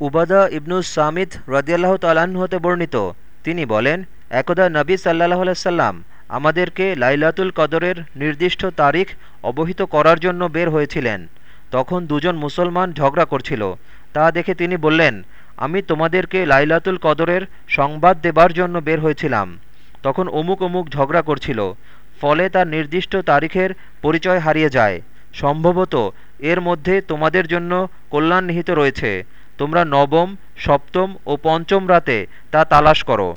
উবাদা ইবনু সামিদ রদিয়াল্লাহ তালাহ হতে বর্ণিত। তিনি বলেন, একদা নবী সাল্লাহ সাল্লাম আমাদেরকে লাইলাতুল কদরের নির্দিষ্ট তারিখ অবহিত করার জন্য বের হয়েছিলেন। তখন দুজন মুসলমান ঝগড়া করছিল। তা দেখে তিনি বললেন, আমি তোমাদেরকে লাইলাতুল কদরের সংবাদ দেবার জন্য বের হয়েছিলাম। তখন অমুক অমুক ঝগড়া করছিল, ফলে তার নির্দিষ্ট তারিখের পরিচয় হারিয়ে যায়। সম্ভবত এর মধ্যে তোমাদের জন্য কল্যাণ নিহিত রয়েছে। তোমরা নবম সপ্তম ও পঞ্চম রাতে তা তালাশ করো।